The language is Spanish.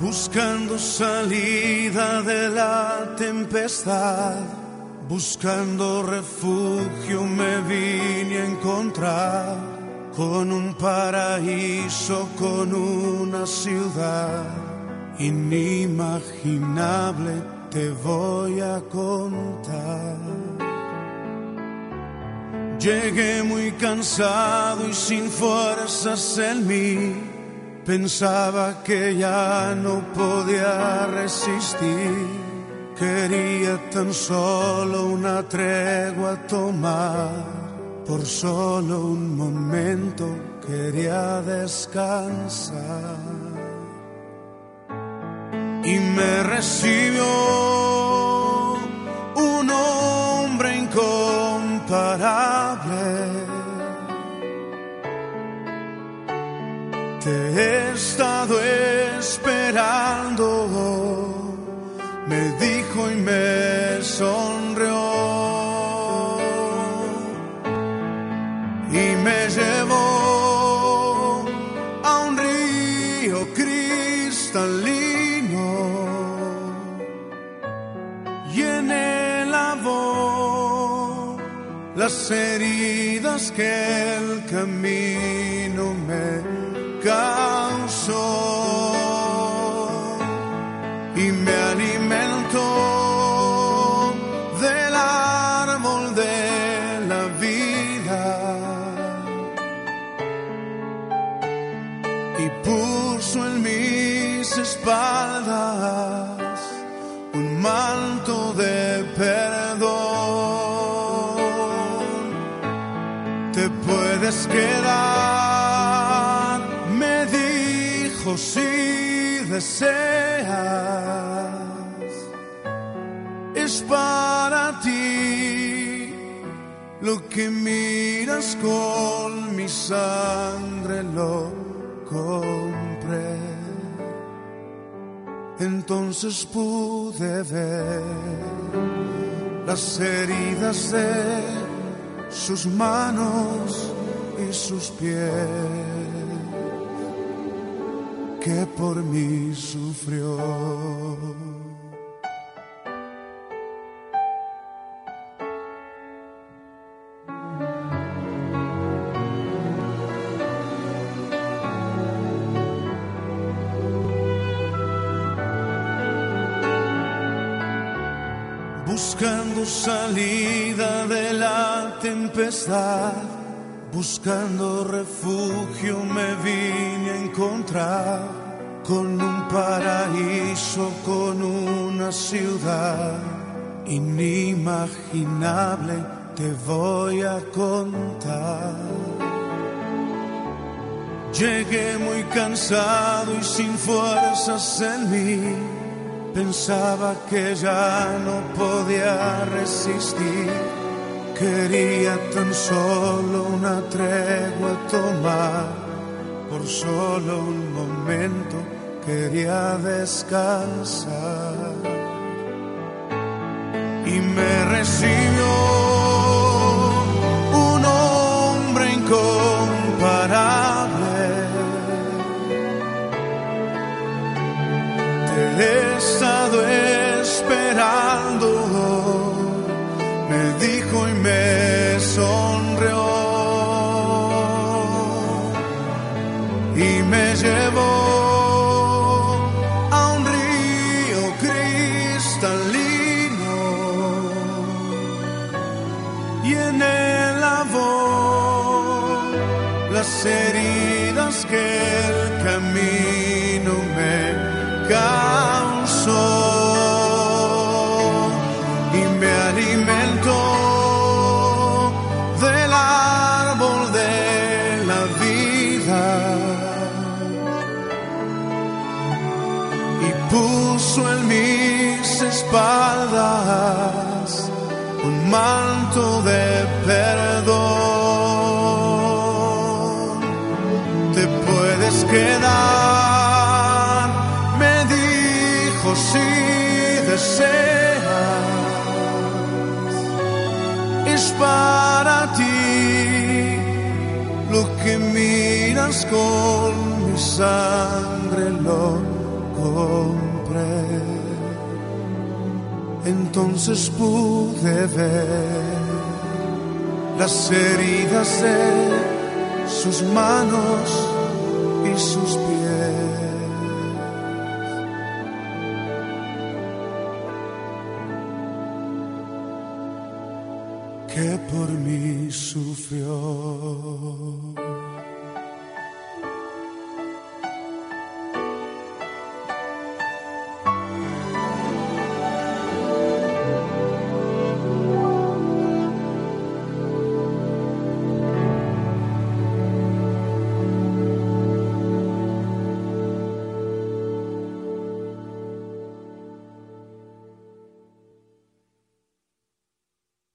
buscando salida de la tempestad, buscando refugio me vine a encontrar con un paraíso, con una ciudad inimaginable, te voy a contar. Llegué muy cansado y sin fuerzas en mí. Pensaba que ya no podía resistir. Quería tan solo una tregua tomar. Por solo un momento quería descansar. Y me recibió estado esperando, me dijo y me sonrió. Y me llevó a un río cristalino y en él lavó las heridas que el camino me y me alimentó del árbol de la vida y puso en mis espaldas un manto de perdón. Te puedes quedar, si deseas, es para ti lo que miras con mi sangre lo compré. Entonces pude ver las heridas de sus manos y sus pies que por mí sufrió. buscando salida de la tempestad, buscando refugio me vine a encontrar con un paraíso, con una ciudad inimaginable, te voy a contar. Llegué muy cansado y sin fuerzas en mí. Pensaba que ya no podía resistir. Quería tan solo una tregua tomar. Por solo un momento quería descansar. Y me recibió me sonrió. Y me llevó a un río cristalino y en él lavó las heridas que el camino me causó puso en mis espaldas un manto de perdón. Te puedes quedar, me dijo si deseas, es para ti lo que miras con mi sangre lo entonces pude ver las heridas de sus manos y sus pies. que por mí sufrió.